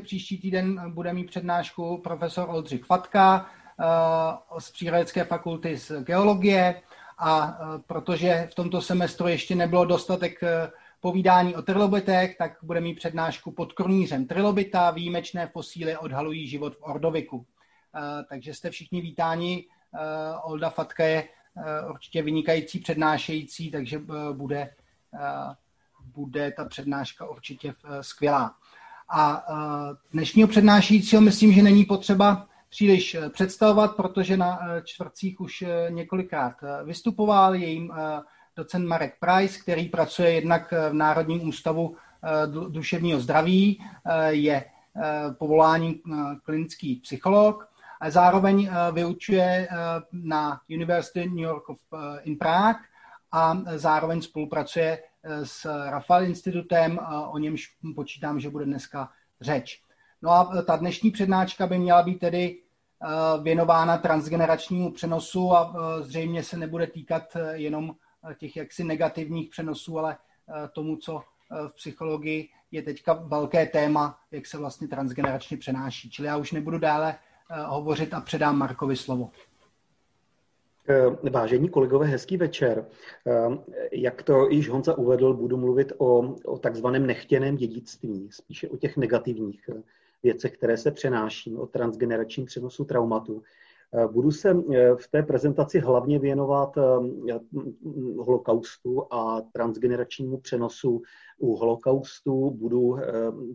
Příští týden bude mít přednášku profesor Oldřich Fatka z Přírodecké fakulty z geologie a protože v tomto semestru ještě nebylo dostatek povídání o trilobitech, tak bude mít přednášku pod kronířem trilobita. Výjimečné fosíly odhalují život v Ordoviku. Takže jste všichni vítáni. Olda Fatka je určitě vynikající přednášející, takže bude, bude ta přednáška určitě skvělá. A dnešního přednášejícího myslím, že není potřeba příliš představovat, protože na čtvrtcích už několikrát vystupoval. jejím docent Marek Price, který pracuje jednak v Národním ústavu duševního zdraví, je povoláním klinický psycholog, a zároveň vyučuje na University New York in Prague a zároveň spolupracuje s Rafael institutem, o němž počítám, že bude dneska řeč. No a ta dnešní přednáška by měla být tedy věnována transgeneračnímu přenosu a zřejmě se nebude týkat jenom těch jaksi negativních přenosů, ale tomu, co v psychologii je teďka velké téma, jak se vlastně transgeneračně přenáší. Čili já už nebudu dále hovořit a předám Markovi slovo. Eh, vážení kolegové, hezký večer. Eh, jak to již Honza uvedl, budu mluvit o, o takzvaném nechtěném dědictví, spíše o těch negativních eh, věcech, které se přenáší, o transgeneračním přenosu traumatu. Budu se v té prezentaci hlavně věnovat holokaustu a transgeneračnímu přenosu u holokaustu. Budu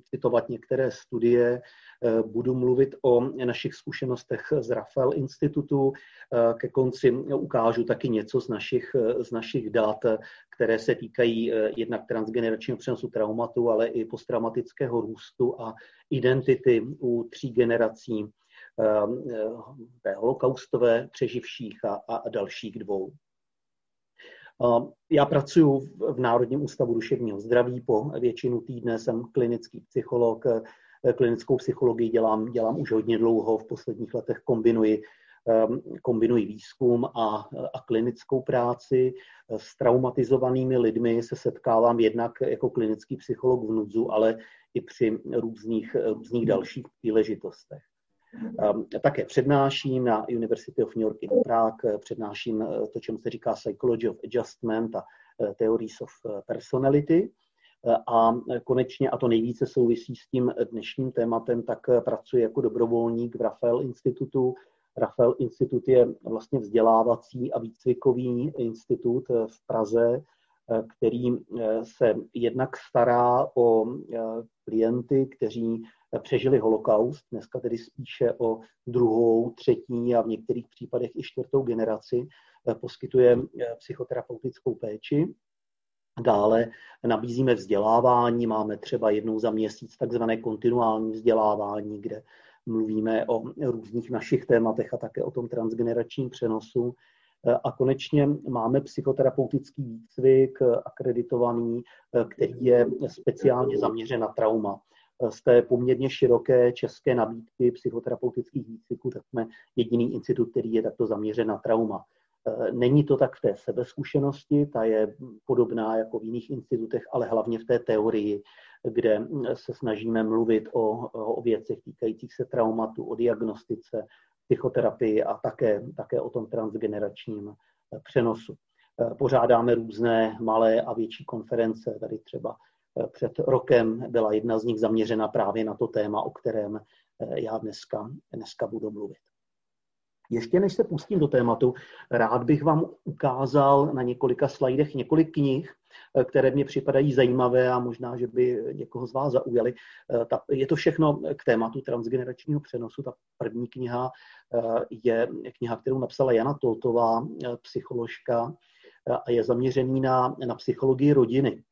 citovat některé studie, Eh, budu mluvit o našich zkušenostech z Rafael institutu. Eh, ke konci ukážu taky něco z našich, eh, z našich dat, které se týkají jednak transgeneračního přenosu traumatu, ale i posttraumatického růstu a identity u tří generací té holokaustové přeživších a, a dalších dvou. Já pracuji v Národním ústavu duševního zdraví, po většinu týdne jsem klinický psycholog, klinickou psychologii dělám, dělám už hodně dlouho, v posledních letech kombinuji ehm, kombinuji výzkum a, a klinickou práci. S traumatizovanými lidmi se setkávám jednak jako klinický psycholog v Nudzu, ale i při různých, různých dalších příležitostech. Ehm, také přednáším na University of New York in Prague, přednáším to, čemu se říká Psychology of Adjustment a eh, Theories of eh, Personality. A konečně, a to nejvíce souvisí s tím dnešním tématem, tak pracuji jako dobrovolník v Rafael institutu. Rafael institut je vlastně vzdělávací a výcvikový institut v Praze, který se jednak stará o klienty, kteří přežili holokaust, dneska tedy spíše o druhou, třetí a v některých případech i čtvrtou generaci, poskytuje psychoterapeutickou péči. Dále nabízíme vzdělávání, máme třeba jednou za měsíc takzvané kontinuální vzdělávání, kde mluvíme o různých našich tématech a také o tom transgeneračním přenosu. A konečně máme psychoterapeutický výcvik akreditovaný, který je speciálně zaměřen na trauma. Z té poměrně široké české nabídky psychoterapeutických výcviků, tak jsme jediný institut, který je takto zaměřen na trauma. Eh, není to tak v té sebezkušenosti, ta je podobná jako v jiných institutech, ale hlavně v té teorii, kde se snažíme mluvit o, o věcech týkajících se traumatu, o diagnostice, psychoterapii a také, také o tom transgeneračním eh, přenosu. Eh, pořádáme různé malé a větší konference, tady třeba před rokem byla jedna z nich zaměřena právě na to téma, o kterém já dneska, dneska budu mluvit. Ještě než se pustím do tématu, rád bych vám ukázal na několika slajdech několik knih, eh, které mě připadají zajímavé a možná, že by někoho z vás zaujaly. Eh, je to všechno k tématu transgeneračního přenosu. Ta první kniha eh, je kniha, kterou napsala Jana Toltová, psycholožka, a je zaměřený na, na psychologii rodiny.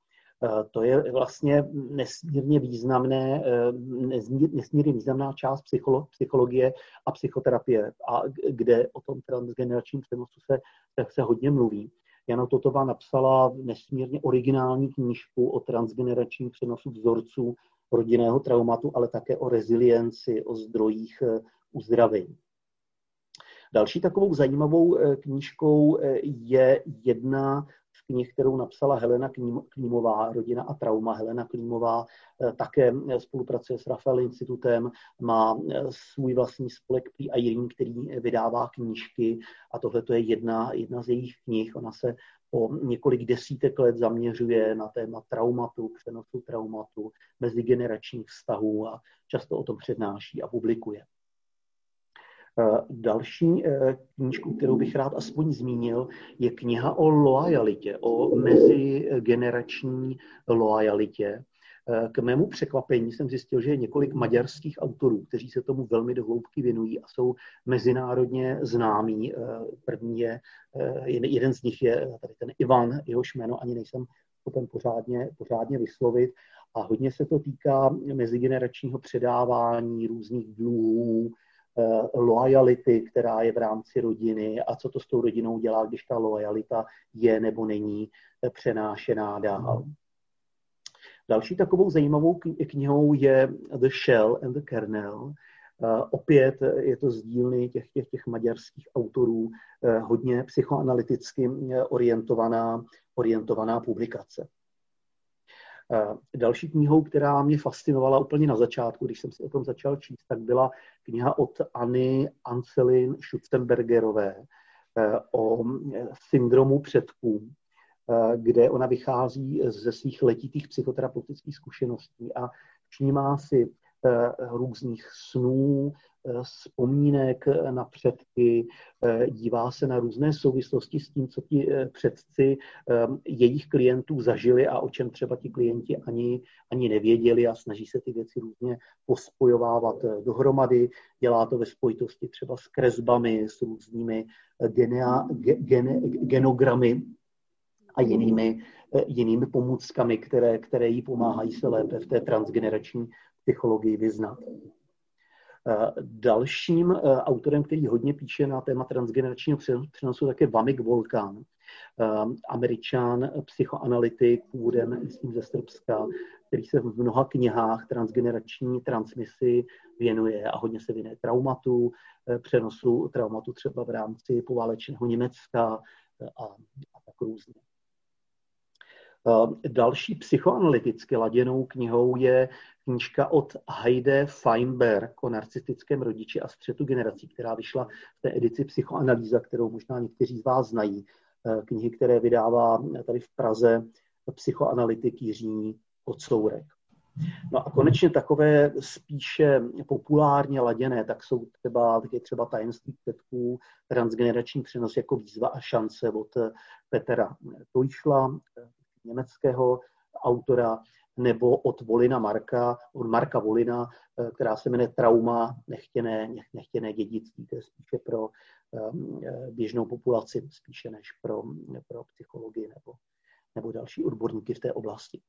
Eh, to je vlastně nesmírně významné, eh, nesmírně významná část psychologie a psychoterapie, a kde o tom transgeneračním přenosu se, se hodně mluví. Jana Totová napsala nesmírně originální knížku o transgeneračním přenosu vzorců rodinného traumatu, ale také o rezilienci, o zdrojích eh, uzdravení. Další takovou zajímavou knížkou je jedna knih, kterou napsala Helena Klímová, Rodina a trauma. Helena Klímová také spolupracuje s Rafael institutem, má svůj vlastní spolek Prý a který vydává knížky a tohle je jedna, jedna z jejich knih. Ona se po několik desítek let zaměřuje na téma traumatu, přenosu traumatu, mezigeneračních vztahů a často o tom přednáší a publikuje. Eh, další eh, knížku, kterou bych rád aspoň zmínil, je kniha o loajalitě, o mezigenerační loajalitě. Eh, k mému překvapení jsem zjistil, že je několik maďarských autorů, kteří se tomu velmi dohloubky věnují a jsou mezinárodně známí. První je, jeden z nich je tady ten Ivan, jehož jméno ani nejsem schopen pořádně, pořádně vyslovit. A hodně se to týká mezigeneračního předávání různých dluhů, loajality, která je v rámci rodiny a co to s tou rodinou dělá, když ta loajalita je nebo není eh, přenášená dál. Další takovou zajímavou knihou je The Shell and the Kernel. Eh, opět je to z dílny těch, těch, těch maďarských autorů hodně psychoanalyticky orientovaná, orientovaná publikace. Eh, další knihou, která mě fascinovala úplně na začátku, když jsem si o tom začal číst, tak byla kniha od Anny Ancelin Schutzenbergerové eh, o eh, syndromu předků, kde ona vychází ze svých letitých psychoterapeutických zkušeností a všímá si různých snů, vzpomínek na předky, eh, dívá se na různé souvislosti s tím, co ti eh, předci eh, jejich klientů zažili a o čem třeba ti klienti ani, ani nevěděli a snaží se ty věci různě pospojovávat dohromady. Dělá to ve spojitosti třeba s kresbami, s různými genea, gen, genogramy a jinými, jinými pomůckami, které, které jí pomáhají se lépe v té transgenerační psychologii vyznat. Eh, dalším eh, autorem, který hodně píše na téma transgeneračního přenosu, tak je Vamik Volkán, eh, američan, psychoanalytik, původem, myslím, ze Srbska, který se v mnoha knihách transgenerační transmisi věnuje a hodně se věnuje traumatu, přenosu traumatu třeba v rámci poválečného Německa a, a tak různě. Další psychoanalyticky laděnou knihou je knížka od Heide Feinberg o narcistickém rodiči a střetu generací, která vyšla v té edici Psychoanalýza, kterou možná někteří z vás znají. Eh, knihy, které vydává tady v Praze psychoanalytik Jiří Kocourek. No a konečně takové spíše populárně laděné, tak jsou třeba, tak je třeba tajemství předků, transgenerační přenos jako výzva a šance od Petra Tojšla, německého autora, nebo od Volina Marka, od Marka Volina, eh, která se jmenuje Trauma nechtěné, nechtěné dědictví. To je spíše pro ehm, eh, běžnou populaci, spíše než pro, pro psychologii nebo, nebo další odborníky v té oblasti.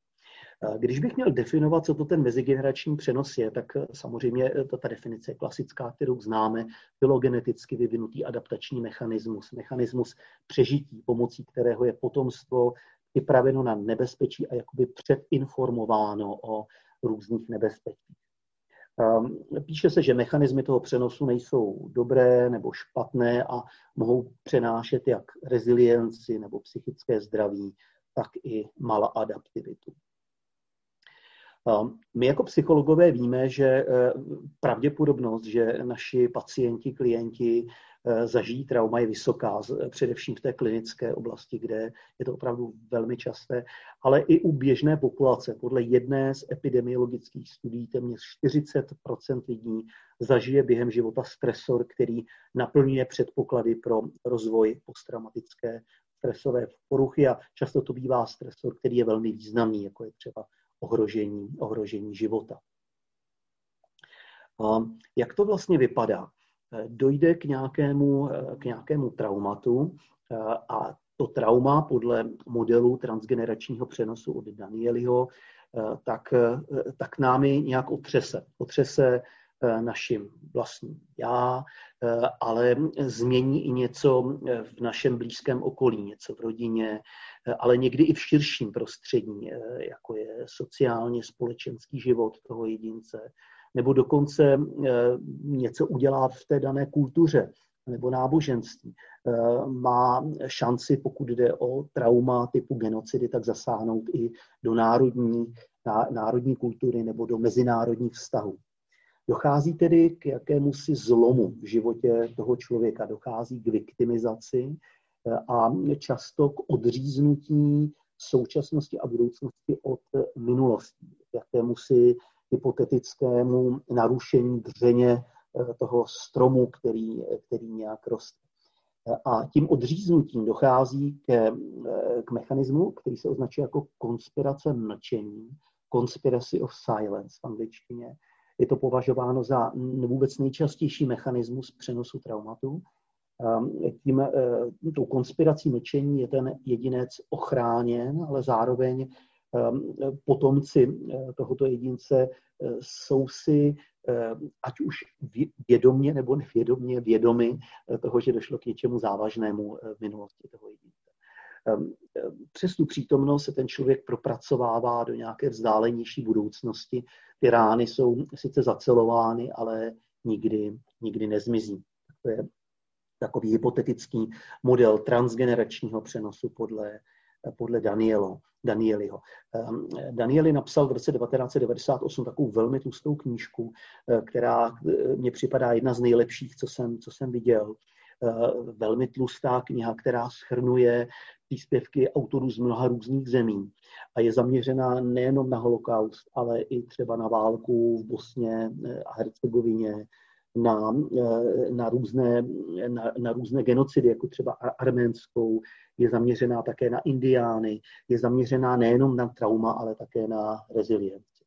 Eh, když bych měl definovat, co to ten mezigenerační přenos je, tak samozřejmě to ta definice je klasická, kterou známe, filogeneticky vyvinutý adaptační mechanismus, mechanismus přežití, pomocí kterého je potomstvo připraveno na nebezpečí a jakoby předinformováno o různých nebezpečích. Ehm, píše se, že mechanismy toho přenosu nejsou dobré nebo špatné a mohou přenášet jak rezilienci nebo psychické zdraví, tak i maladaptivitu. Ehm, my jako psychologové víme, že eh, pravděpodobnost, že naši pacienti, klienti zažijí trauma je vysoká, především v té klinické oblasti, kde je to opravdu velmi časté, ale i u běžné populace. Podle jedné z epidemiologických studií téměř 40% lidí zažije během života stresor, který naplňuje předpoklady pro rozvoj posttraumatické stresové poruchy a často to bývá stresor, který je velmi významný, jako je třeba ohrožení, ohrožení života. Jak to vlastně vypadá? Dojde k nějakému, k nějakému traumatu a to trauma podle modelu transgeneračního přenosu od Danieliho, tak, tak námi nějak otřese. Otřese naším vlastním já, ale změní i něco v našem blízkém okolí, něco v rodině, ale někdy i v širším prostředí, jako je sociálně společenský život toho jedince, nebo dokonce eh, něco udělá v té dané kultuře, nebo náboženství má šanci, pokud jde o trauma typu genocidy, tak zasáhnout i do národní, národní kultury nebo do mezinárodních vztahů. Dochází tedy k jakému si zlomu v životě toho člověka, dochází k viktimizaci a často k odříznutí současnosti a budoucnosti od minulosti, jakému si hypotetickému narušení dřeně eh, toho stromu, který, který nějak roste. A tím odříznutím dochází k, eh, k mechanismu, který se označuje jako konspirace mlčení, conspiracy of silence v angličtině. Je to považováno za vůbec nejčastější mechanismus přenosu traumatu. Ehm, tím, eh, tou konspirací mlčení je ten jedinec ochráněn, ale zároveň potomci eh, tohoto jedince eh, jsou si, ať už vědomně nebo nevědomně vědomi toho, že došlo k něčemu závažnému v minulosti toho jedince. Ehm, přes tu přítomnost se ten člověk propracovává do nějaké vzdálenější budoucnosti. Ty rány jsou sice zacelovány, ale nikdy, nikdy nezmizí. To je takový hypotetický model transgeneračního přenosu podle, podle Danielo, Danieliho. Ehm, Danieli napsal v roce 1998 takovou velmi tlustou knížku, eh, která eh, mně připadá jedna z nejlepších, co jsem, co jsem viděl. Eh, velmi tlustá kniha, která schrnuje příspěvky autorů z mnoha různých zemí a je zaměřená nejenom na holokaust, ale i třeba na válku v Bosně a Hercegovině, na, eh, na, různé, na, na různé genocidy, jako třeba arménskou, je zaměřená také na indiány, je zaměřená nejenom na trauma, ale také na rezilienci.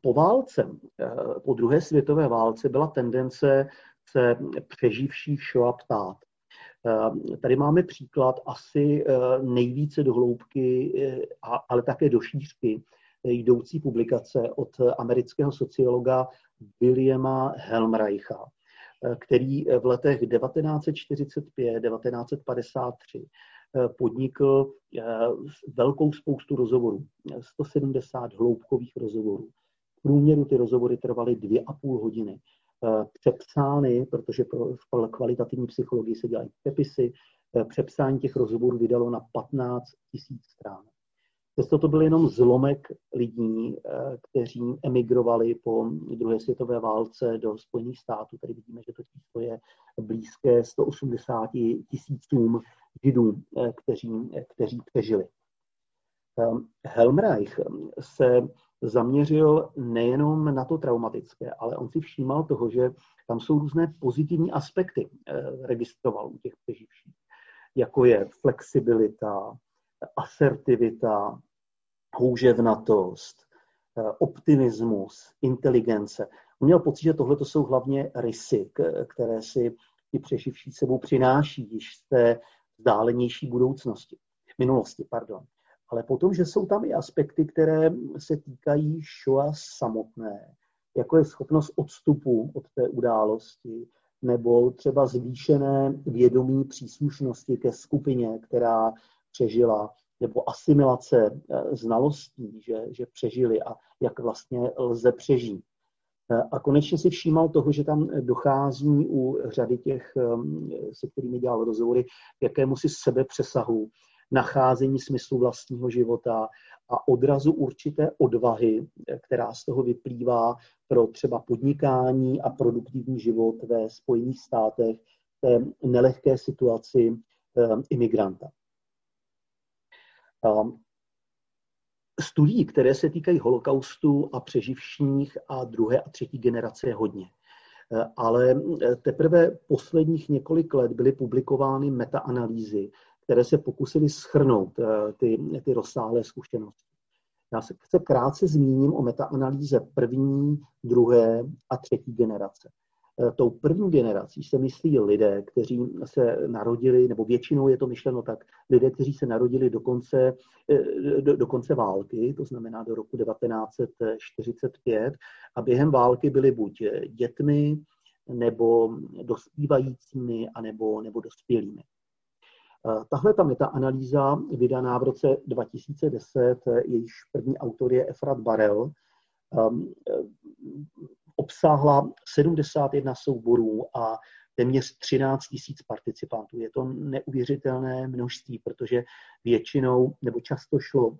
Po válce, eh, po druhé světové válce byla tendence se přeživších Shoah ptát. Eh, tady máme příklad asi nejvíce do hloubky, ale také do šířky jdoucí publikace od amerického sociologa Williama Helmreicha, který v letech 1945-1953 podnikl eh, velkou spoustu rozhovorů, 170 hloubkových rozhovorů. V průměru ty rozhovory trvaly dvě a půl hodiny. Eh, přepsány, protože pro kvalitativní psychologii se dělají přepisy, eh, přepsání těch rozhovorů vydalo na 15 000 stránek. Přesto to byl jenom zlomek lidí, eh, kteří emigrovali po druhé světové válce do Spojených států. Tady vidíme, že to číslo je blízké 180 tisícům židů, eh, kteří, kteří přežili. Ehm, Helmreich se zaměřil nejenom na to traumatické, ale on si všímal toho, že tam jsou různé pozitivní aspekty, eh, registroval u těch přeživších, jako je flexibilita, asertivita, houževnatost, eh, optimismus, inteligence. On měl pocit, že tohle jsou hlavně rysy, které si ti přeživší sebou přináší již z té vzdálenější budoucnosti, minulosti. Pardon. Ale potom, že jsou tam i aspekty, které se týkají Shoah samotné, jako je schopnost odstupu od té události, nebo třeba zvýšené vědomí příslušnosti ke skupině, která přežila, nebo asimilace eh, znalostí, že, že přežili a jak vlastně lze přežít. Eh, a konečně si všímal toho, že tam dochází u řady těch, eh, se kterými dělal rozhovory, jakému si sebepřesahu, nacházení smyslu vlastního života a odrazu určité odvahy, která z toho vyplývá pro třeba podnikání a produktivní život ve Spojených státech, té nelehké situaci imigranta. Studií, které se týkají holokaustu a přeživších a druhé a třetí generace je hodně. E, ale e, teprve posledních několik let byly publikovány metaanalýzy, které se pokusily schrnout e, ty, ty rozsáhlé zkušenosti. Já se, se krátce zmíním o metaanalýze první, druhé a třetí generace. Eh, tou první generací se myslí lidé, kteří se narodili, nebo většinou je to myšleno tak, lidé, kteří se narodili do konce, eh, do, do konce války, to znamená do roku 1945, a během války byli buď dětmi, nebo dospívajícími, anebo, nebo dospělými. Eh, tahle ta metaanalýza vydaná v roce 2010, jejíž první autor je Efrat Barel, obsáhla 71 souborů a téměř 13 tisíc participantů. Je to neuvěřitelné množství, protože většinou nebo často šlo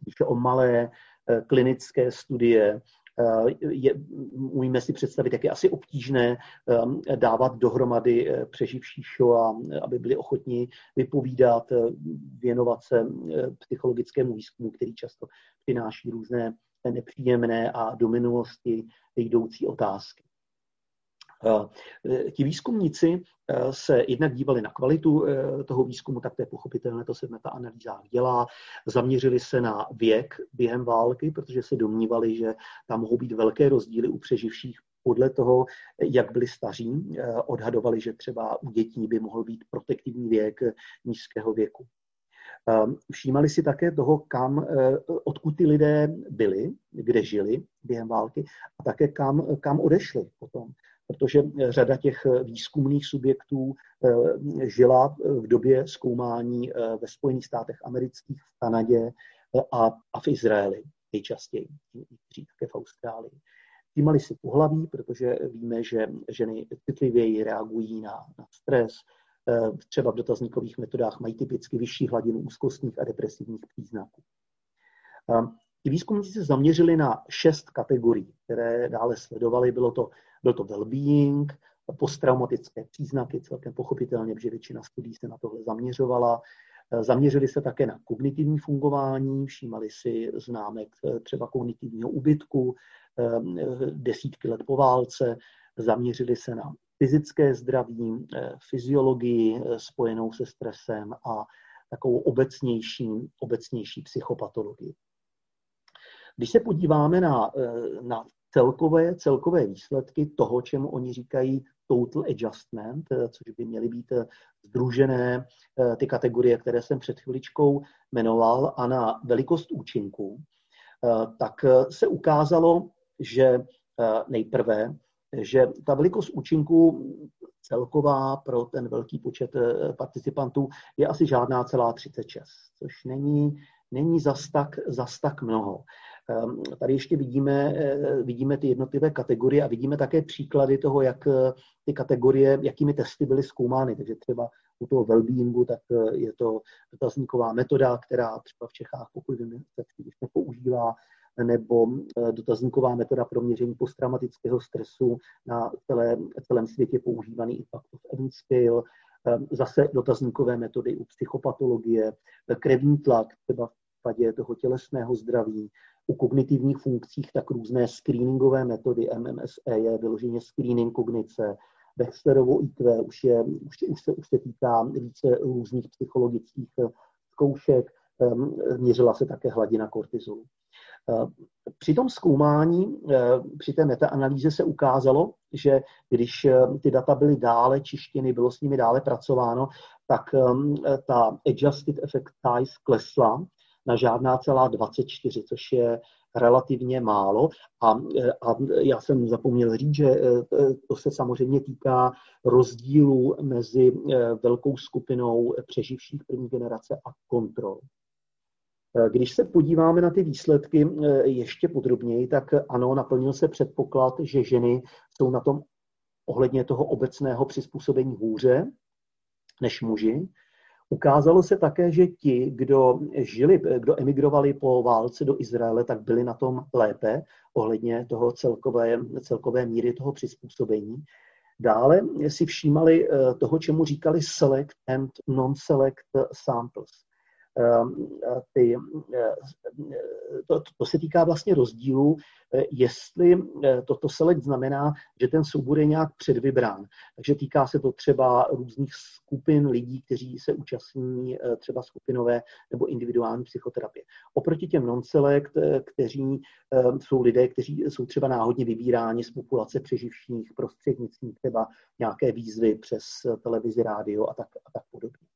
když o malé eh, klinické studie, eh, je, umíme si představit, jak je asi obtížné eh, dávat dohromady přeživší a aby byli ochotní vypovídat, věnovat se psychologickému výzkumu, který často přináší různé nepříjemné a do minulosti jdoucí otázky. Ti výzkumníci se jednak dívali na kvalitu toho výzkumu, tak to je pochopitelné, to se v metaanalýzách dělá. Zaměřili se na věk během války, protože se domnívali, že tam mohou být velké rozdíly u přeživších podle toho, jak byli staří. Odhadovali, že třeba u dětí by mohl být protektivní věk nízkého věku. Všímali si také toho, kam, odkud ty lidé byli, kde žili během války a také kam, kam odešli potom protože řada těch výzkumných subjektů eh, žila v době zkoumání eh, ve Spojených státech amerických, v Kanadě eh, a, a v Izraeli nejčastěji, někteří také v Austrálii. Všímali si pohlaví, protože víme, že ženy citlivěji reagují na, na stres, třeba v dotazníkových metodách mají typicky vyšší hladinu úzkostních a depresivních příznaků. Ti výzkumníci se zaměřili na šest kategorií, které dále sledovali. Bylo to byl to well-being, posttraumatické příznaky, celkem pochopitelně, protože většina studií se na tohle zaměřovala. Zaměřili se také na kognitivní fungování, všímali si známek eh, třeba kognitivního ubytku eh, desítky let po válce, zaměřili se na fyzické zdraví, eh, fyziologii spojenou se stresem a takovou obecnější, obecnější psychopatologii. Když se podíváme na, na celkové, celkové výsledky toho, čemu oni říkají total adjustment, eh, což by měly být eh, združené eh, ty kategorie, které jsem před chviličkou jmenoval, a na velikost účinku, tak se ukázalo, že nejprve, že ta velikost účinku celková pro ten velký počet participantů je asi žádná celá 36, což není, není zas tak, zas tak mnoho. Ehm, tady ještě vidíme, eh, vidíme ty jednotlivé kategorie a vidíme také příklady toho, jak eh, ty kategorie, jakými testy byly zkoumány. Takže třeba u toho wellbeingu, tak eh, je to dotazníková metoda, která třeba v Čechách, pokud vím, se příliš nepoužívá, nebo dotazníková metoda pro měření posttraumatického stresu na celé, celém světě používaný Impact of Event Scale, ehm, zase dotazníkové metody u psychopatologie, krevní tlak, třeba v případě toho tělesného zdraví, u kognitivních funkcích tak různé screeningové metody. MMSE je vyloženě screening kognice. Bechsterovo IQ už, je, už, už, se, už se týká více různých psychologických eh, zkoušek. Ehm, měřila se také hladina kortizolu. Eh, při tom zkoumání, eh, při té metaanalýze se ukázalo, že když ty data byly dále čištěny, bylo s nimi dále pracováno, tak ehm, ta adjusted effect size klesla na žádná celá 24, což je relativně málo. A, a já jsem zapomněl říct, že to se samozřejmě týká rozdílu mezi velkou skupinou přeživších první generace a kontrol. E, když se podíváme na ty výsledky ještě podrobněji, tak ano, naplnil se předpoklad, že ženy jsou na tom ohledně toho obecného přizpůsobení hůře než muži. Ukázalo se také, že ti, kdo žili, kdo emigrovali po válce do Izraele, tak byli na tom lépe ohledně toho celkové, celkové míry toho přizpůsobení. Dále si všímali eh, toho, čemu říkali select and non-select samples. Ehm, ty, eh, to, to se týká vlastně rozdílu, eh, jestli eh, toto select znamená, že ten soubor je nějak předvybrán. Takže týká se to třeba různých skupin lidí, kteří se účastní třeba skupinové nebo individuální psychoterapie. Oproti těm non-select, kteří jsou lidé, kteří jsou třeba náhodně vybíráni z populace přeživších prostřednictvím třeba nějaké výzvy přes televizi, rádio a tak, a tak podobně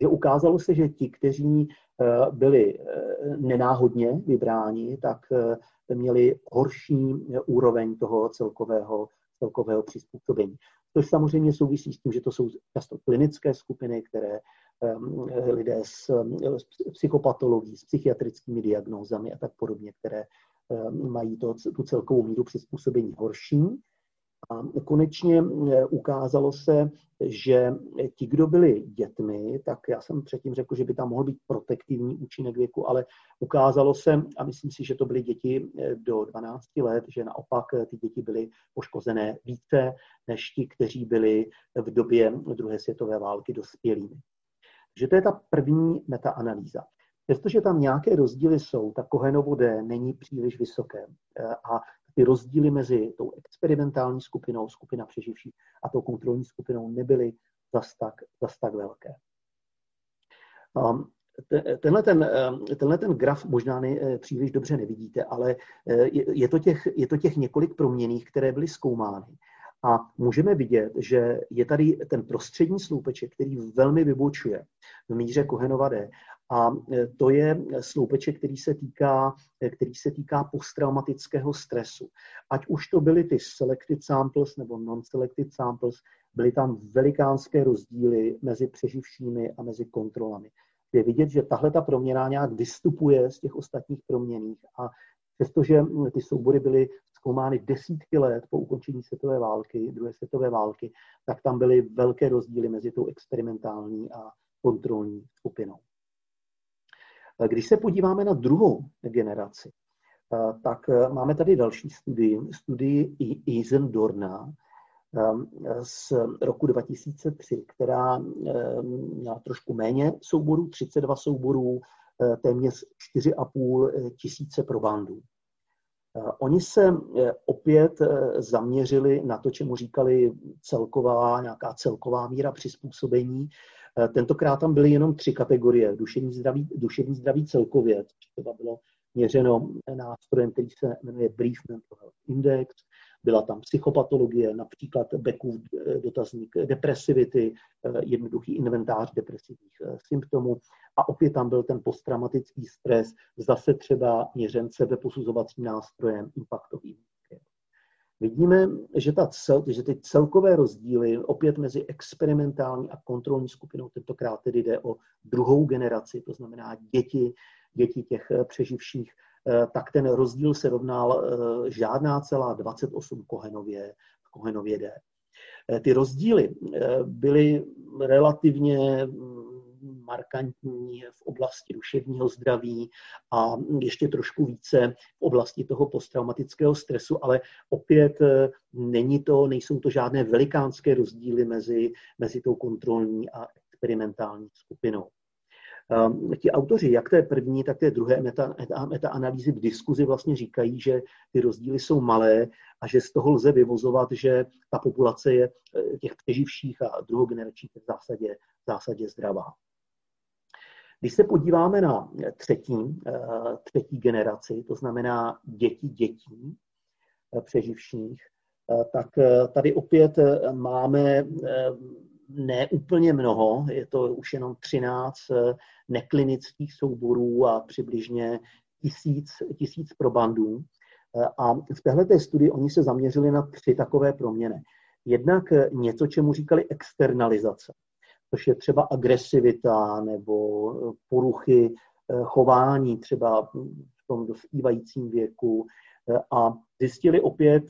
že ukázalo se, že ti, kteří eh, byli eh, nenáhodně vybráni, tak eh, měli horší úroveň toho celkového, celkového přizpůsobení. Což samozřejmě souvisí s tím, že to jsou často klinické skupiny, které lidé s, s psychopatologií, s psychiatrickými diagnózami a tak podobně, které mají to, tu celkovou míru přizpůsobení horší. A konečně eh, ukázalo se, že ti, kdo byli dětmi, tak já jsem předtím řekl, že by tam mohl být protektivní účinek věku, ale ukázalo se, a myslím si, že to byly děti eh, do 12 let, že naopak eh, ty děti byly poškozené více než ti, kteří byli v době druhé světové války dospělými. Že to je ta první metaanalýza. Přestože tam nějaké rozdíly jsou, tak Kohenovo D není příliš vysoké a ty rozdíly mezi tou experimentální skupinou, skupina přeživší, a tou kontrolní skupinou nebyly zas tak, zas tak velké. Um, tenhle ten, um, tenhle ten graf možná ne, eh, příliš dobře nevidíte, ale eh, je to, těch, je to těch několik proměných, které byly zkoumány. A můžeme vidět, že je tady ten prostřední sloupeček, který velmi vybočuje v míře Kohenova D. A e, to je sloupeček, který se týká, e, který se týká posttraumatického stresu. Ať už to byly ty selected samples nebo non-selected samples, byly tam velikánské rozdíly mezi přeživšími a mezi kontrolami. Je vidět, že tahle ta proměna nějak vystupuje z těch ostatních proměných a přestože ty soubory byly zkoumány desítky let po ukončení světové války, druhé světové války, tak tam byly velké rozdíly mezi tou experimentální a kontrolní skupinou. Když se podíváme na druhou generaci, tak máme tady další studii, studii Eisendorna z roku 2003, která měla trošku méně souborů, 32 souborů, téměř 4,5 tisíce probandů. Oni se opět zaměřili na to, čemu říkali celková, nějaká celková míra přizpůsobení Eh, tentokrát tam byly jenom tři kategorie. Duševní zdraví, duševní zdraví celkově, což třeba bylo měřeno nástrojem, který se jmenuje Brief Mental Health Index. Byla tam psychopatologie, například Beckův eh, dotazník depresivity, eh, jednoduchý inventář depresivních symptomů. A opět tam byl ten posttraumatický stres, zase třeba měřen sebeposuzovacím nástrojem impactovým vidíme, že, ta cel, že ty celkové rozdíly opět mezi experimentální a kontrolní skupinou, tentokrát tedy jde o druhou generaci, to znamená děti, děti těch eh, přeživších, eh, tak ten rozdíl se rovnal eh, žádná celá 28 Kohenově, Kohenově D. Ty rozdíly byly relativně markantní v oblasti duševního zdraví a ještě trošku více v oblasti toho posttraumatického stresu, ale opět eh, není to, nejsou to žádné velikánské rozdíly mezi, mezi tou kontrolní a experimentální skupinou. Um, ti autoři, jak té první, tak té druhé meta, meta-analýzy v diskuzi vlastně říkají, že ty rozdíly jsou malé a že z toho lze vyvozovat, že ta populace je eh, těch přeživších a druhogeneračních v zásadě, v zásadě zdravá. Když se podíváme na třetí, eh, třetí generaci, to znamená děti dětí eh, přeživších, tak tady opět máme ne úplně mnoho, je to už jenom 13 neklinických souborů a přibližně tisíc, tisíc probandů. A v této studii oni se zaměřili na tři takové proměny. Jednak něco, čemu říkali externalizace což je třeba agresivita nebo eh, poruchy eh, chování třeba v tom dospívajícím věku eh, a zjistili opět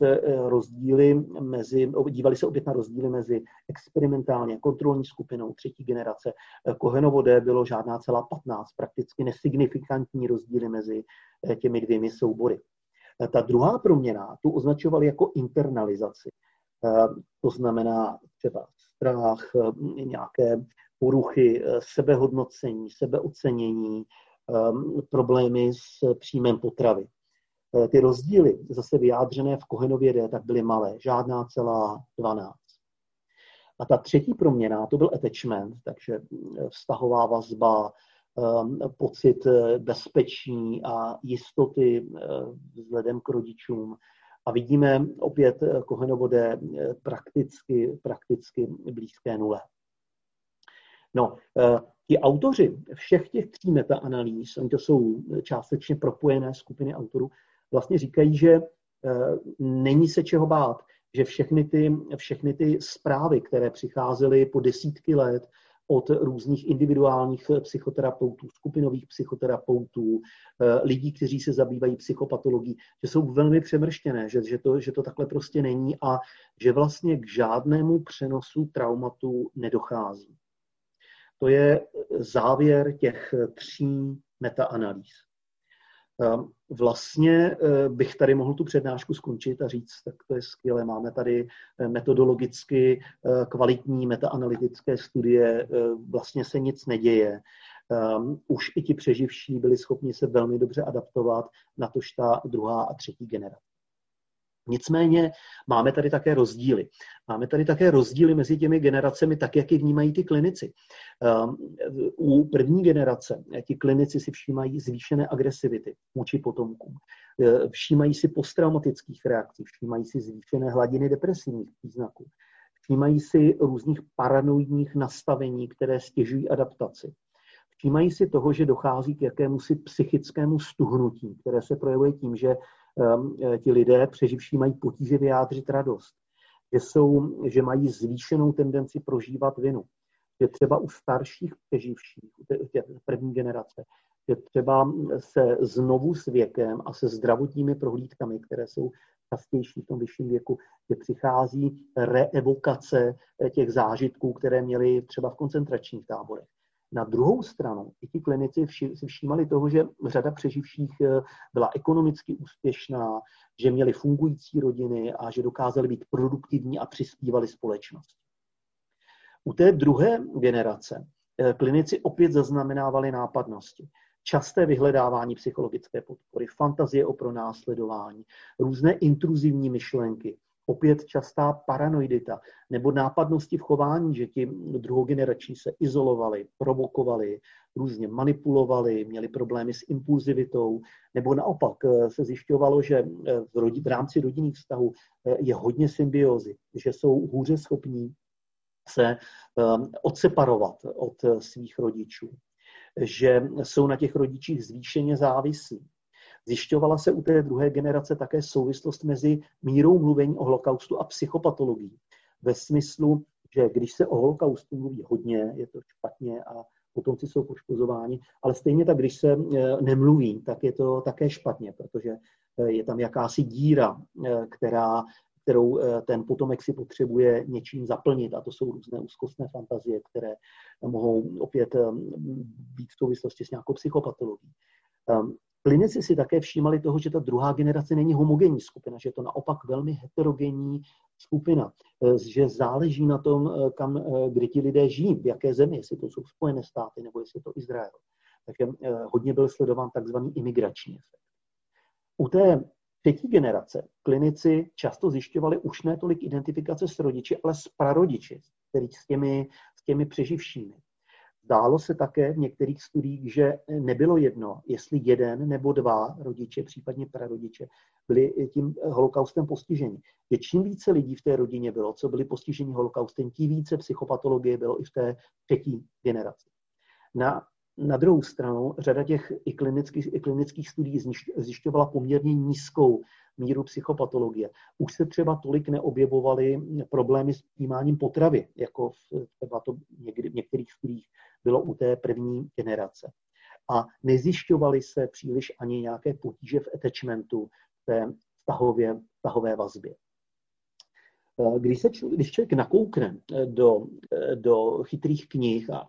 rozdíly mezi, dívali se opět na rozdíly mezi experimentálně kontrolní skupinou třetí generace. Kohenovo D bylo žádná celá 15, prakticky nesignifikantní rozdíly mezi těmi dvěmi soubory. Ta druhá proměna tu označovali jako internalizaci. To znamená třeba strach, eh, nějaké poruchy eh, sebehodnocení, sebeocenění, eh, problémy s příjmem potravy. Ty rozdíly, zase vyjádřené v Kohenově D, tak byly malé, žádná celá 12. A ta třetí proměna, to byl attachment, takže vztahová vazba, pocit bezpečí a jistoty vzhledem k rodičům, a vidíme opět eh, Kohenovo D eh, prakticky, prakticky blízké nule. No, eh, ti autoři všech těch tří metaanalýz, oni to jsou částečně propojené skupiny autorů, vlastně říkají, že není se čeho bát, že všechny ty, všechny ty zprávy, které přicházely po desítky let od různých individuálních psychoterapeutů, skupinových psychoterapeutů, lidí, kteří se zabývají psychopatologií, že jsou velmi přemrštěné, že, že, to, že to takhle prostě není a že vlastně k žádnému přenosu traumatu nedochází. To je závěr těch tří metaanalýz. Ehm, vlastně eh, bych tady mohl tu přednášku skončit a říct, tak to je skvělé, máme tady eh, metodologicky eh, kvalitní metaanalytické studie, vlastně se nic neděje. Ehm, už i ti přeživší byli schopni se velmi dobře adaptovat na tož ta druhá a třetí generace. Nicméně máme tady také rozdíly. Máme tady také rozdíly mezi těmi generacemi, tak jak je vnímají ty klinici. Ehm, u první generace ti klinici si všímají zvýšené agresivity vůči potomkům. Ehm, všímají si posttraumatických reakcí, všímají si zvýšené hladiny depresivních příznaků, všímají si různých paranoidních nastavení, které stěžují adaptaci. Všímají si toho, že dochází k jakémusi psychickému stuhnutí, které se projevuje tím, že eh, ti lidé přeživší mají potíže vyjádřit radost, že, jsou, že mají zvýšenou tendenci prožívat vinu. Že třeba u starších přeživších, první generace, že třeba se znovu s věkem a se zdravotními prohlídkami, které jsou častější v tom vyšším věku, že přichází reevokace eh, těch zážitků, které měli třeba v koncentračních táborech. Na druhou stranu i ti klinici si všímali toho, že řada přeživších eh, byla ekonomicky úspěšná, že měli fungující rodiny a že dokázali být produktivní a přispívali společnosti. U té druhé generace eh, klinici opět zaznamenávali nápadnosti. Časté vyhledávání psychologické podpory, fantazie o pronásledování, různé intruzivní myšlenky, opět častá paranoidita nebo nápadnosti v chování, že ti druhogenerační se izolovali, provokovali, různě manipulovali, měli problémy s impulzivitou, nebo naopak eh, se zjišťovalo, že eh, v, rodi, v rámci rodinných vztahů eh, je hodně symbiozy, že jsou hůře schopní se odseparovat od svých rodičů, že jsou na těch rodičích zvýšeně závislí, Zjišťovala se u té druhé generace také souvislost mezi mírou mluvení o holokaustu a psychopatologií. Ve smyslu, že když se o holokaustu mluví hodně, je to špatně a potomci jsou poškozováni, ale stejně tak, když se eh, nemluví, tak je to také špatně, protože eh, je tam jakási díra, eh, která, kterou ten potomek si potřebuje něčím zaplnit a to jsou různé úzkostné fantazie, které mohou opět být v souvislosti s nějakou psychopatologií. Klinici si také všímali toho, že ta druhá generace není homogenní skupina, že je to naopak velmi heterogenní skupina, eh, že záleží na tom, eh, kam, eh, kde ti lidé žijí, v jaké zemi, jestli to jsou Spojené státy nebo jestli je to Izrael. Takže hodně byl sledován takzvaný imigrační efekt. U té třetí generace klinici často zjišťovali už ne tolik identifikace s rodiči, ale s prarodiči, který s těmi, s těmi přeživšími. Zdálo se také v některých studiích, že nebylo jedno, jestli jeden nebo dva rodiče, případně prarodiče, byli tím holokaustem postiženi. Je čím více lidí v té rodině bylo, co byli postiženi holokaustem, tím více psychopatologie bylo i v té třetí generaci. Na, na druhou stranu řada těch i klinických, i klinických studií zjišťovala poměrně nízkou míru psychopatologie. Už se třeba tolik neobjevovaly problémy s přijímáním potravy, jako třeba to někdy, v některých studiích bylo u té první generace. A nezjišťovaly se příliš ani nějaké potíže v attachmentu, té vztahově, vztahové vazbě. Když, se člo, když člověk nakoukne do, do chytrých knih a,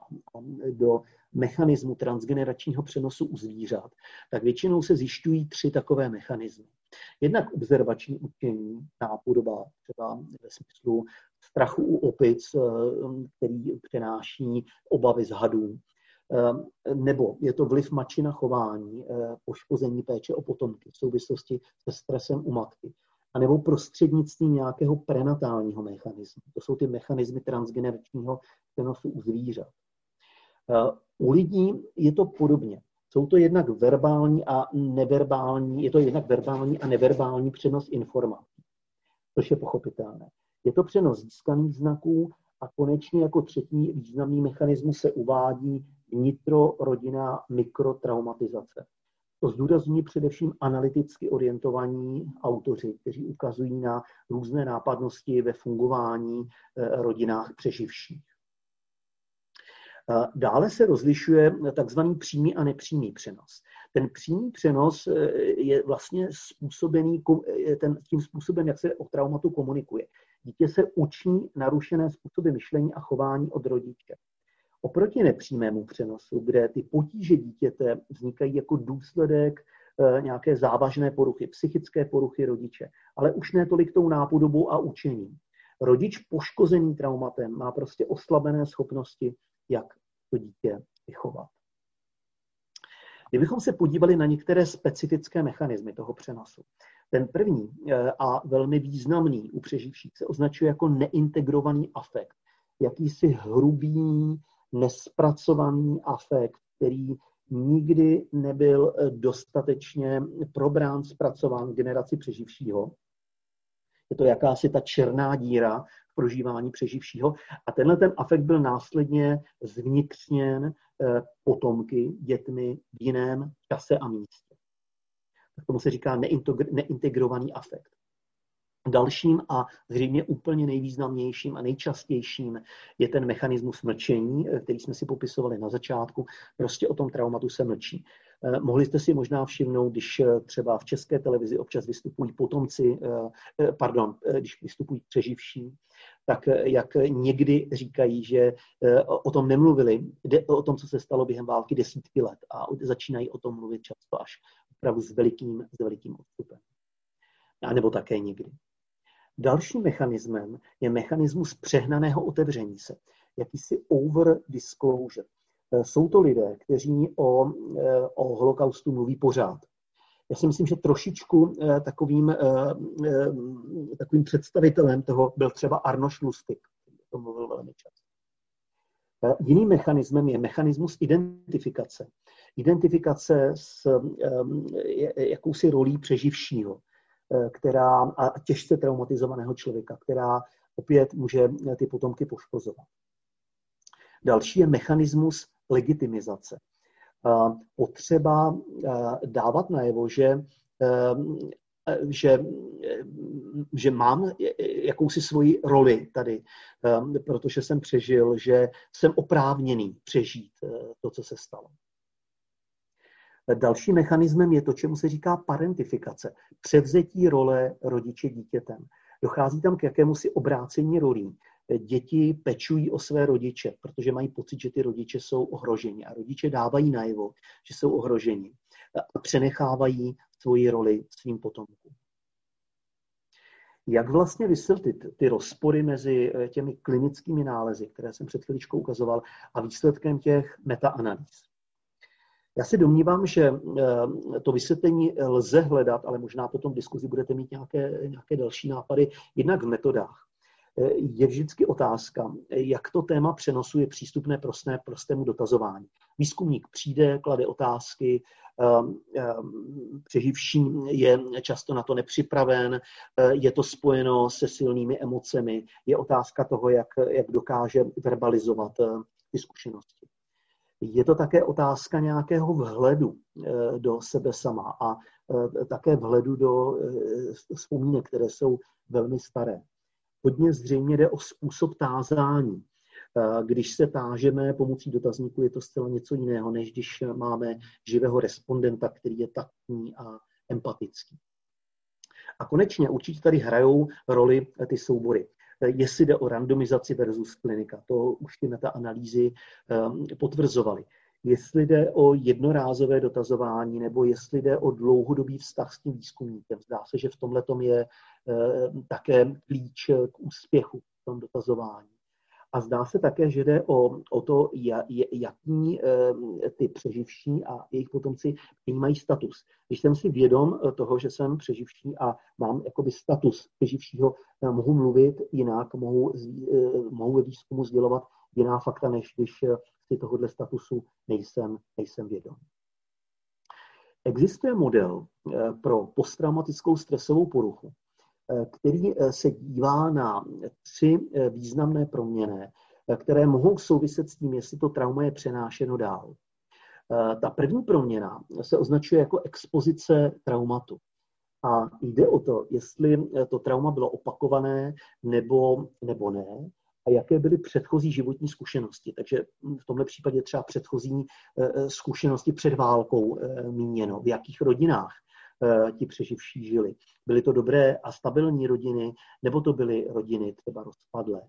do mechanismu transgeneračního přenosu u zvířat, tak většinou se zjišťují tři takové mechanismy. Jednak observační učení, nápodoba třeba ve smyslu strachu u opic, eh, který přenáší obavy z hadů, eh, nebo je to vliv mači na chování, eh, poškození péče o potomky v souvislosti se stresem u matky, a nebo prostřednictvím nějakého prenatálního mechanismu. To jsou ty mechanismy transgeneračního přenosu u zvířat. U lidí je to podobně. Jsou to jednak verbální a neverbální, je to jednak verbální a neverbální přenos informací, což je pochopitelné. Je to přenos získaných znaků a konečně jako třetí významný mechanismus se uvádí vnitrorodinná mikrotraumatizace. To zdůrazňují především analyticky orientovaní autoři, kteří ukazují na různé nápadnosti ve fungování eh, rodinách přeživších. Dále se rozlišuje takzvaný přímý a nepřímý přenos. Ten přímý přenos je vlastně způsobený ten, tím způsobem, jak se o traumatu komunikuje. Dítě se učí narušené způsoby myšlení a chování od rodiče. Oproti nepřímému přenosu, kde ty potíže dítěte vznikají jako důsledek eh, nějaké závažné poruchy, psychické poruchy rodiče, ale už ne tolik tou nápodobou a učením. Rodič poškozený traumatem má prostě oslabené schopnosti, jak to dítě vychovat. Kdybychom se podívali na některé specifické mechanismy toho přenosu, ten první eh, a velmi významný u přeživších se označuje jako neintegrovaný afekt. Jakýsi hrubý, nespracovaný afekt, který nikdy nebyl eh, dostatečně probrán, zpracován generaci přeživšího. Je to jakási ta černá díra v prožívání přeživšího. A tenhle ten afekt byl následně zvnitřněn eh, potomky, dětmi v jiném čase a místě. Tak tomu se říká neintegrovaný afekt. Dalším a zřejmě úplně nejvýznamnějším a nejčastějším je ten mechanismus mlčení, eh, který jsme si popisovali na začátku. Prostě o tom traumatu se mlčí. Eh, mohli jste si možná všimnout, když eh, třeba v české televizi občas vystupují potomci, pardon, když vystupují přeživší, tak jak někdy říkají, že o tom nemluvili, o tom, co se stalo během války desítky let a začínají o tom mluvit často až opravdu s velikým, s velikým odstupem. A nebo také nikdy. Dalším mechanismem je mechanismus přehnaného otevření se, jakýsi over disclosure. Eh, jsou to lidé, kteří o, eh, o holokaustu mluví pořád. Já si myslím, že trošičku eh, takovým, takovým představitelem toho byl třeba Arno Šlustik, to mluvil velmi často. Jiným mechanismem je mechanismus identifikace. Identifikace s jakousi rolí přeživšího. Eh, která, a těžce traumatizovaného člověka, která opět může ty potomky poškozovat. Další je mechanismus legitimizace. Eh, potřeba eh, dávat najevo, že, že, že mám jakousi svoji roli tady, protože jsem přežil, že jsem oprávněný přežít to, co se stalo. Dalším mechanismem je to, čemu se říká parentifikace, převzetí role rodiče dítětem. Dochází tam k jakému si obrácení rolí. Děti pečují o své rodiče, protože mají pocit, že ty rodiče jsou ohroženi a rodiče dávají najevo, že jsou ohroženi a přenechávají svoji roli svým potomkům. Jak vlastně vysvětlit ty rozpory mezi těmi klinickými nálezy, které jsem před chvíličkou ukazoval, a výsledkem těch metaanalýz? Já si domnívám, že eh, to vysvětlení lze hledat, ale možná potom v diskuzi budete mít nějaké, nějaké další nápady, jednak v metodách. Eh, je vždycky otázka, jak to téma přenosu je přístupné prosté, prostému dotazování. Výzkumník přijde, klade otázky, eh, přeživší je často na to nepřipraven, je to spojeno se silnými emocemi, je otázka toho, jak, jak dokáže verbalizovat ty zkušenosti je to také otázka nějakého vhledu eh, do sebe sama a eh, také vhledu do eh, vzpomínek, které jsou velmi staré. Hodně zřejmě jde o způsob tázání. Když se tážeme pomocí dotazníku, je to zcela něco jiného, než když máme živého respondenta, který je taktní a empatický. A konečně určitě tady hrajou roli ty soubory jestli jde o randomizaci versus klinika. To už ty metaanalýzy ehm, potvrzovaly. Jestli jde o jednorázové dotazování nebo jestli jde o dlouhodobý vztah s tím výzkumníkem. Zdá se, že v tomhle je ehm, také klíč k úspěchu v tom dotazování. A zdá se také, že jde o, o to, jaký eh, ty přeživší a jejich potomci mají status. Když jsem si vědom eh, toho, že jsem přeživší a mám jakoby status přeživšího, eh, mohu mluvit jinak, mohu, mohu ve výzkumu sdělovat jiná fakta, než když si tohohle statusu nejsem, nejsem vědom. Existuje model pro posttraumatickou stresovou poruchu, který eh, se dívá na tři eh, významné proměny, eh, které mohou souviset s tím, jestli to trauma je přenášeno dál. Ta první proměna se označuje jako expozice traumatu. A jde o to, jestli to trauma bylo opakované nebo, nebo ne, a jaké byly předchozí životní zkušenosti. Takže v tomhle případě třeba předchozí zkušenosti před válkou míněno, v jakých rodinách ti přeživší žili. Byly to dobré a stabilní rodiny, nebo to byly rodiny třeba rozpadlé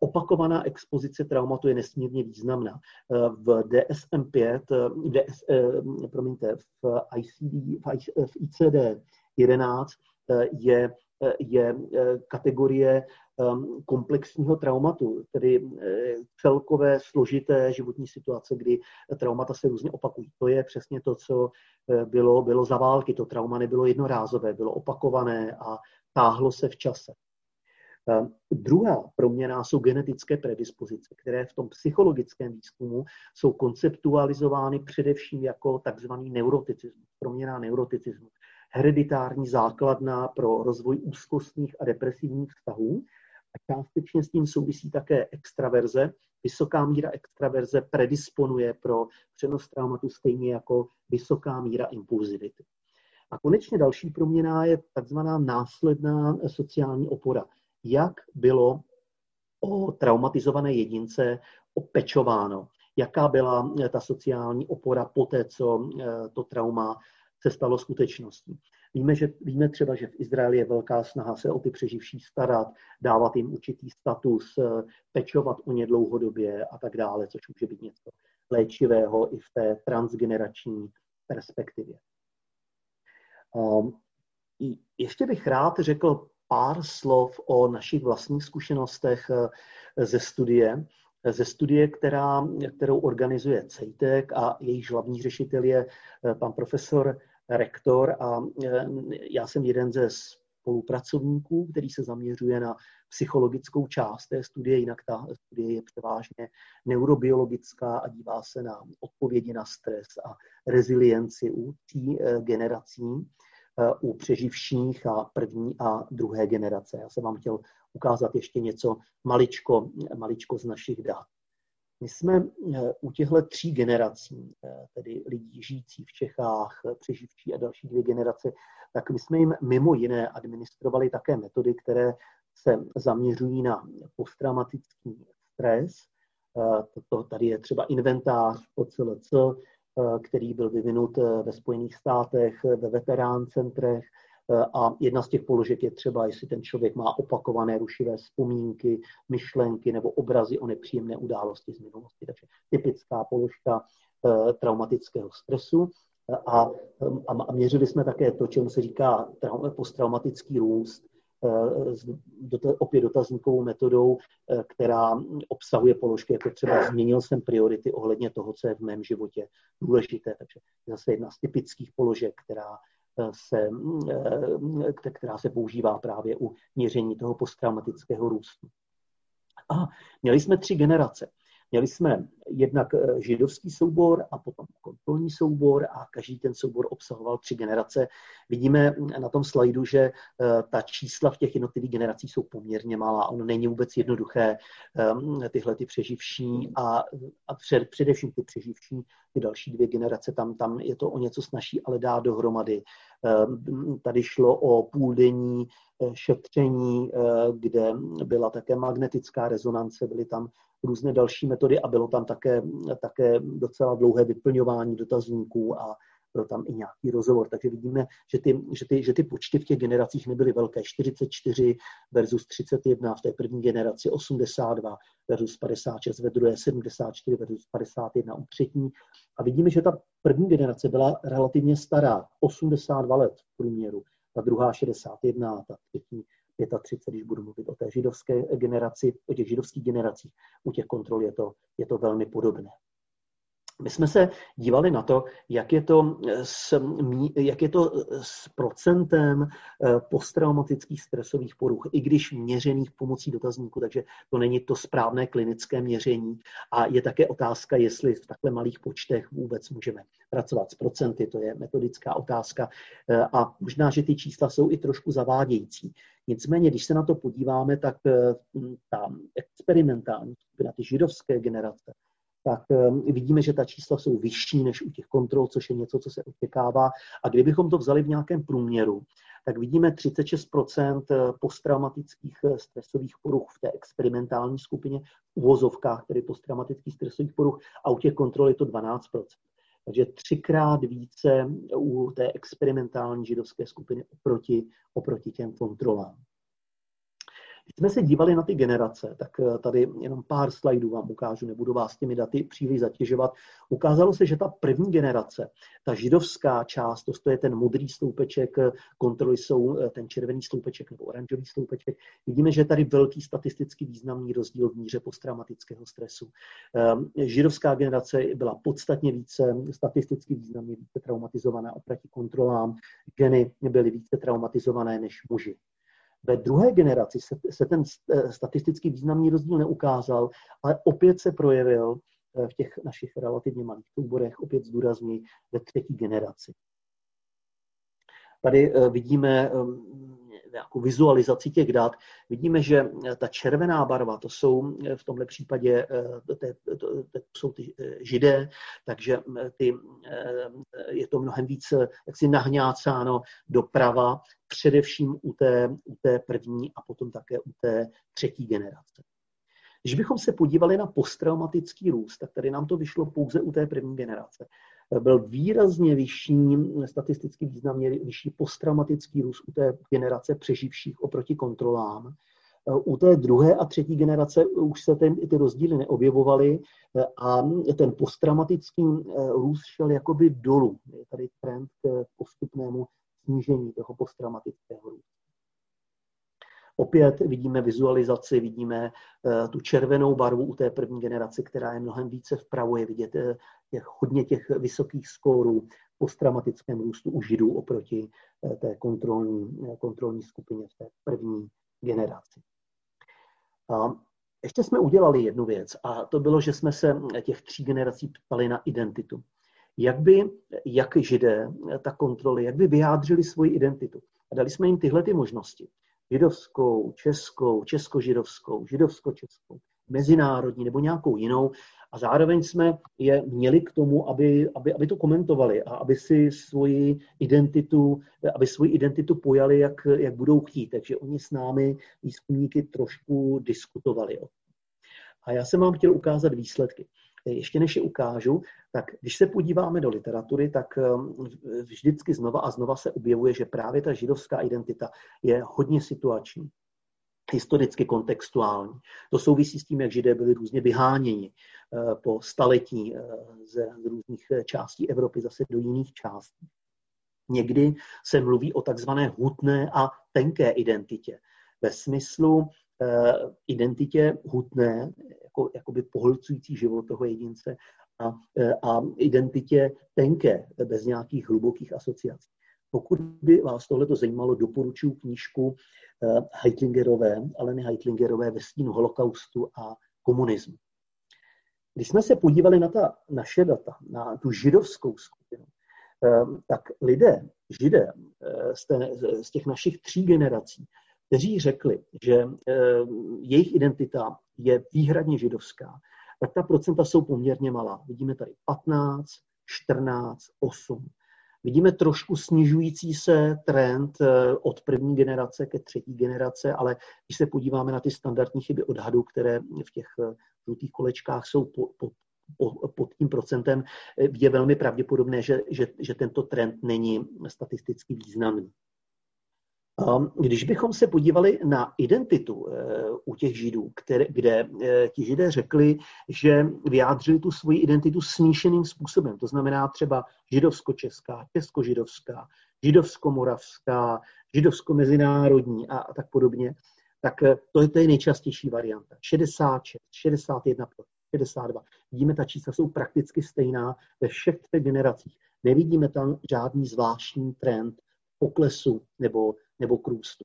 opakovaná expozice traumatu je nesmírně významná. V DSM-5, v, DS, promiňte, v, ICD, v ICD 11 je, je kategorie um, komplexního traumatu, tedy eh, celkové složité životní situace, kdy traumata se různě opakují. To je přesně to, co eh, bylo, bylo za války. To trauma nebylo jednorázové, bylo opakované a táhlo se v čase. Druhá proměna jsou genetické predispozice, které v tom psychologickém výzkumu jsou konceptualizovány především jako takzvaný neuroticismus, proměna neuroticismu, hereditární základna pro rozvoj úzkostných a depresivních vztahů. A částečně s tím souvisí také extraverze. Vysoká míra extraverze predisponuje pro přenos traumatu stejně jako vysoká míra impulzivity. A konečně další proměna je takzvaná následná sociální opora jak bylo o traumatizované jedince opečováno, jaká byla ta sociální opora po té, co eh, to trauma se stalo skutečností. Víme, že, víme třeba, že v Izraeli je velká snaha se o ty přeživší starat, dávat jim určitý status, eh, pečovat o ně dlouhodobě a tak dále, což může být něco léčivého i v té transgenerační perspektivě. Um, ještě bych rád řekl pár slov o našich vlastních zkušenostech eh, ze studie, ze studie, která, kterou organizuje CEITEC a jejíž hlavní řešitel je eh, pan profesor rektor a eh, já jsem jeden ze spolupracovníků, který se zaměřuje na psychologickou část té studie, jinak ta studie je převážně neurobiologická a dívá se na odpovědi na stres a rezilienci u tří generací. Eh, u přeživších a první a druhé generace. Já jsem vám chtěl ukázat ještě něco maličko, maličko z našich dat. My jsme eh, u těchto tří generací, eh, tedy lidí žijící v Čechách, přeživší a další dvě generace, tak my jsme jim mimo jiné administrovali také metody, které se zaměřují na posttraumatický stres. Toto tady je třeba inventář po CLC, Eh, který byl vyvinut eh, ve Spojených státech, eh, ve veterán centrech. A jedna z těch položek je třeba, jestli ten člověk má opakované rušivé vzpomínky, myšlenky nebo obrazy o nepříjemné události z minulosti. Takže typická položka traumatického stresu. A, a měřili jsme také to, čemu se říká posttraumatický růst, Eh, opět dotazníkovou metodou, eh, která obsahuje položky, jako třeba změnil jsem priority ohledně toho, co je v mém životě důležité. Takže zase jedna z typických položek, která eh, se, která se používá právě u měření toho posttraumatického růstu. A měli jsme tři generace. Měli jsme jednak eh, židovský soubor a potom kontrolní soubor a každý ten soubor obsahoval tři generace. Vidíme na tom slajdu, že eh, ta čísla v těch jednotlivých generacích jsou poměrně malá. Ono není vůbec jednoduché eh, tyhle ty přeživší a, a před, především ty přeživší, ty další dvě generace, tam, tam je to o něco snažší, ale dá dohromady. Tady šlo o půldenní šetření, kde byla také magnetická rezonance, byly tam různé další metody a bylo tam také, také docela dlouhé vyplňování dotazníků a byl tam i nějaký rozhovor. Takže vidíme, že ty, že ty, že ty počty v těch generacích nebyly velké. 44 versus 31 v té první generaci, 82 versus 56 ve druhé, 74 versus 51 u třetí. A vidíme, že ta první generace byla relativně stará, 82 let v průměru, ta druhá 61, ta třetí 35, když budu mluvit o té židovské generaci, o těch židovských generacích, u těch kontrol je to, je to velmi podobné. My jsme se dívali na to, jak je to s, jak je to s procentem eh, posttraumatických stresových poruch, i když měřených pomocí dotazníku, takže to není to správné klinické měření. A je také otázka, jestli v takhle malých počtech vůbec můžeme pracovat s procenty, to je metodická otázka. Eh, a možná, že ty čísla jsou i trošku zavádějící. Nicméně, když se na to podíváme, tak eh, ta experimentální skupina, ty židovské generace, tak ehm, vidíme, že ta čísla jsou vyšší než u těch kontrol, což je něco, co se očekává. A kdybychom to vzali v nějakém průměru, tak vidíme 36% posttraumatických stresových poruch v té experimentální skupině, v uvozovkách, tedy posttraumatických stresových poruch, a u těch kontrol je to 12%. Takže třikrát více u té experimentální židovské skupiny oproti, oproti těm kontrolám. Když jsme se dívali na ty generace, tak eh, tady jenom pár slajdů vám ukážu, nebudu vás těmi daty příliš zatěžovat. Ukázalo se, že ta první generace, ta židovská část, to je ten modrý sloupeček, eh, kontroly jsou eh, ten červený sloupeček nebo oranžový sloupeček. Vidíme, že je tady velký statisticky významný rozdíl v míře posttraumatického stresu. Židovská generace byla podstatně více statisticky významně více traumatizovaná oproti kontrolám. Ženy byly více traumatizované než muži. Ve druhé generaci se, se ten eh, statistický významný rozdíl neukázal, ale opět se projevil eh, v těch našich relativně malých souborech, opět zdůrazní ve třetí generaci. Tady eh, vidíme nějakou vizualizaci těch dat, vidíme, že ta červená barva, to jsou v tomhle případě to, to, to, to jsou ty židé, takže ty, je to mnohem víc jaksi nahňácáno doprava, především u té, u té první a potom také u té třetí generace. Když bychom se podívali na posttraumatický růst, tak tady nám to vyšlo pouze u té první generace. Byl výrazně vyšší, statisticky významně vyšší posttraumatický růst u té generace přeživších oproti kontrolám. U té druhé a třetí generace už se ten, ty rozdíly neobjevovaly a ten posttraumatický růst šel jakoby dolů. Je tady trend k postupnému snížení toho posttraumatického růstu. Opět vidíme vizualizaci, vidíme uh, tu červenou barvu u té první generace, která je mnohem více vpravo. Je vidět uh, je hodně těch vysokých skórů po traumatickém růstu u židů oproti uh, té kontrolní, kontrolní skupině v té první generaci. A ještě jsme udělali jednu věc a to bylo, že jsme se těch tří generací ptali na identitu jak by, jak židé, ta kontroly, jak by vyjádřili svoji identitu. A dali jsme jim tyhle ty možnosti. Židovskou, českou, česko-židovskou, židovsko-českou, mezinárodní nebo nějakou jinou. A zároveň jsme je měli k tomu, aby, aby, aby to komentovali a aby si svoji identitu, aby svoji identitu pojali, jak, jak budou chtít. Takže oni s námi, výzkumníky, trošku diskutovali A já jsem vám chtěl ukázat výsledky. Ještě než je ukážu, tak když se podíváme do literatury, tak um, vždycky znova a znova se objevuje, že právě ta židovská identita je hodně situační historicky kontextuální. To souvisí s tím, jak židé byli různě vyháněni uh, po staletí uh, ze různých částí Evropy zase do jiných částí. Někdy se mluví o takzvané hutné a tenké identitě. Ve smyslu identitě hutné, jako, jakoby pohlcující život toho jedince a, e, a identitě tenké, bez nějakých hlubokých asociací. Pokud by vás tohle zajímalo, doporučuji knížku e, Heitlingerové, Aleny Heitlingerové ve stínu holokaustu a komunismu. Když jsme se podívali na ta naše data, na tu židovskou skupinu, tak lidé, židé z, z těch našich tří generací, kteří řekli, že jejich identita je výhradně židovská, tak ta procenta jsou poměrně malá. Vidíme tady 15, 14, 8. Vidíme trošku snižující se trend eh, od první generace ke třetí generace, ale když se podíváme na ty standardní chyby odhadů, které v těch eh, žlutých kolečkách jsou pod, pod, pod tím procentem, eh, je velmi pravděpodobné, že, že, že tento trend není statisticky významný. Když bychom se podívali na identitu eh, u těch židů, které, kde eh, ti židé řekli, že vyjádřili tu svoji identitu smíšeným způsobem, to znamená třeba židovsko-česká, česko-židovská, židovsko-moravská, židovsko-mezinárodní a, a tak podobně, tak eh, to je, to je nejčastější varianta. 66, 61, 62. Vidíme, ta čísla jsou prakticky stejná ve všech těch generacích. Nevidíme tam žádný zvláštní trend poklesu nebo nebo k růstu.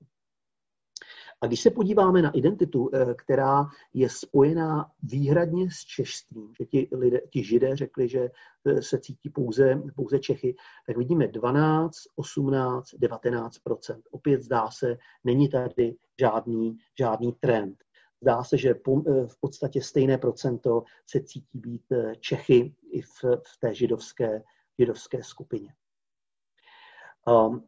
A když se podíváme na identitu, eh, která je spojená výhradně s češstvím, že ti, lidé, ti židé řekli, že eh, se cítí pouze, pouze Čechy, tak vidíme 12, 18, 19% Opět zdá se, není tady žádný, žádný trend. Zdá se, že eh, v podstatě stejné procento se cítí být Čechy i v, v té židovské, židovské skupině. Um,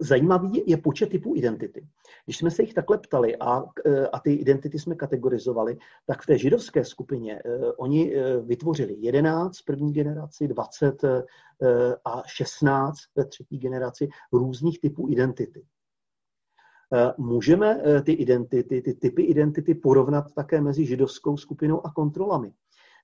Zajímavý je počet typů identity. Když jsme se jich takhle ptali a, a ty identity jsme kategorizovali, tak v té židovské skupině uh, oni uh, vytvořili 11 první generaci, 20 uh, a 16 ve třetí generaci různých typů identity. Můžeme ty identity, ty typy identity porovnat také mezi židovskou skupinou a kontrolami.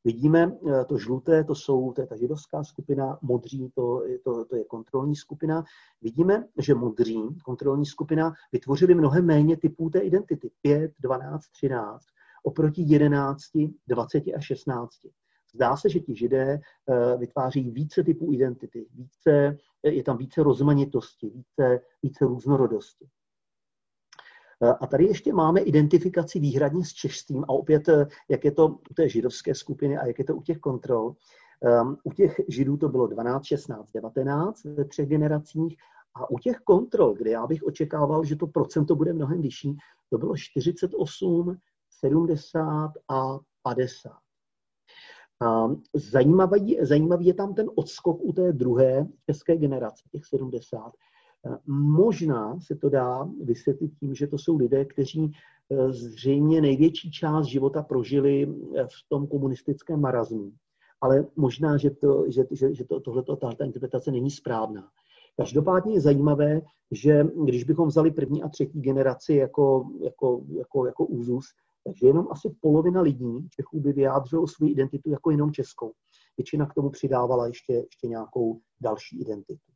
Vidíme eh, to žluté, to, jsou, to je ta židovská skupina, modří, to, to, to je kontrolní skupina. Vidíme, že modří, kontrolní skupina, vytvořili mnohem méně typů té identity. 5, 12, 13, oproti 11, 20 a 16. Zdá se, že ti židé eh, vytváří více typů identity, více, je tam více rozmanitosti, více, více různorodosti. Eh, a tady ještě máme identifikaci výhradně s češstvím a opět, eh, jak je to u té židovské skupiny a jak je to u těch kontrol. Um, u těch židů to bylo 12, 16, 19 ve třech generacích a u těch kontrol, kde já bych očekával, že to procento bude mnohem vyšší, to bylo 48, 70 a 50. Um, zajímavý, zajímavý je tam ten odskok u té druhé české generace, těch 70, Možná se to dá vysvětlit tím, že to jsou lidé, kteří eh, zřejmě největší část života prožili eh, v tom komunistickém marazmu. Ale možná, že, to, že, že, že to, tohleto, ta interpretace není správná. Každopádně je zajímavé, že když bychom vzali první a třetí generaci jako, jako, jako, jako úzus, takže jenom asi polovina lidí Čechů by vyjádřilo svou identitu jako jenom českou. Většina k tomu přidávala ještě, ještě nějakou další identitu.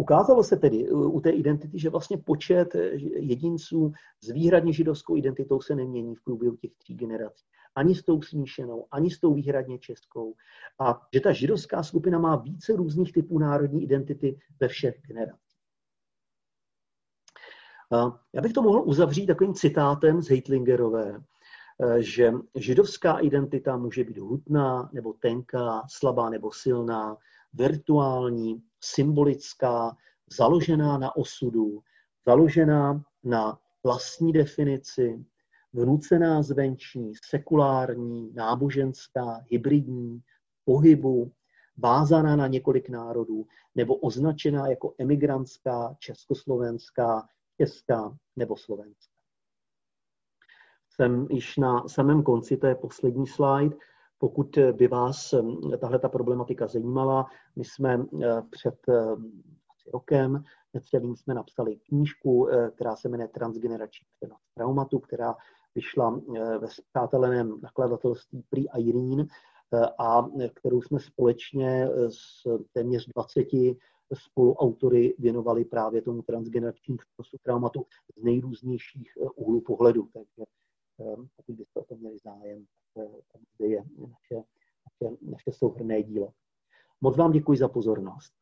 Ukázalo se tedy u té identity, že vlastně počet jedinců s výhradně židovskou identitou se nemění v průběhu těch tří generací. Ani s tou smíšenou, ani s tou výhradně českou. A že ta židovská skupina má více různých typů národní identity ve všech generacích. Já bych to mohl uzavřít takovým citátem z Heitlingerové, že židovská identita může být hutná nebo tenká, slabá nebo silná, virtuální, symbolická, založená na osudu, založená na vlastní definici, vnucená zvenční, sekulární, náboženská, hybridní, pohybu, vázaná na několik národů, nebo označená jako emigrantská, československá, česká nebo slovenská. Jsem již na samém konci, to je poslední slide, pokud by vás eh, tahle ta problematika zajímala, my jsme eh, před eh, rokem necelým jsme napsali knížku, která se jmenuje Transgenerační přenos traumatu, která vyšla ve zpřáteleném nakladatelství Pri Irene a kterou jsme společně s téměř 20 spoluautory věnovali právě tomu transgeneračnímu přenosu traumatu z nejrůznějších úhlů pohledu. Takže pokud byste o to měli zájem, tak zde je naše, naše, naše souhrné dílo. Moc vám děkuji za pozornost.